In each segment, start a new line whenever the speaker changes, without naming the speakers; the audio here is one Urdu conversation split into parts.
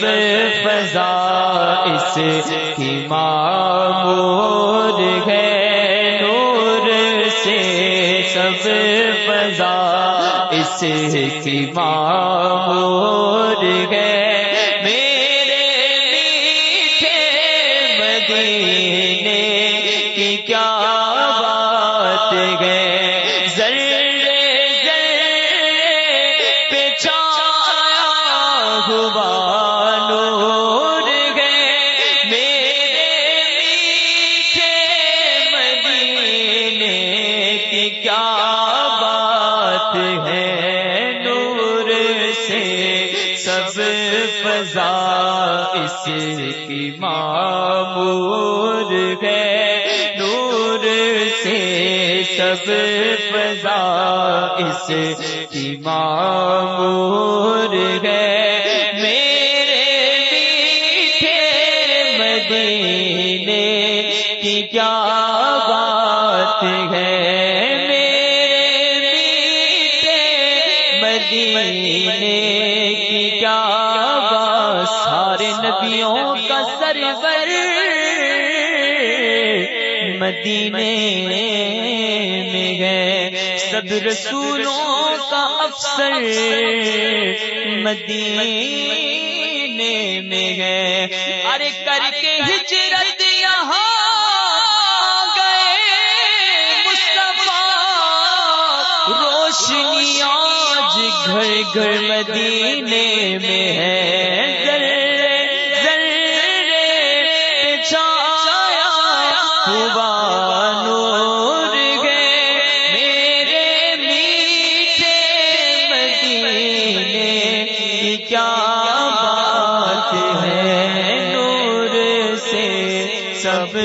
سے فضا اس کی معمور ہے۔ نور سے سب فضا اس
کی معمور ہے۔ کیا بات ہے ڈور سے؟ سب پذا اس کی معمور ہے۔ نور سے سب فضا اس کی معمور ہے۔ میرے کی کیا بات ہے مدینے میں گئے سب رسولوں کا افسر مدینے میں گئے ارے کر کے ہجرت یہاں گئے۔ روشنی آج گھر گھر مدینے میں ہے۔ بات ہے مور سے سب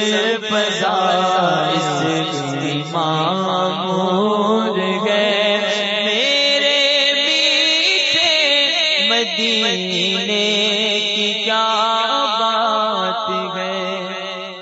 معمور گئے میرے میٹھے مدینے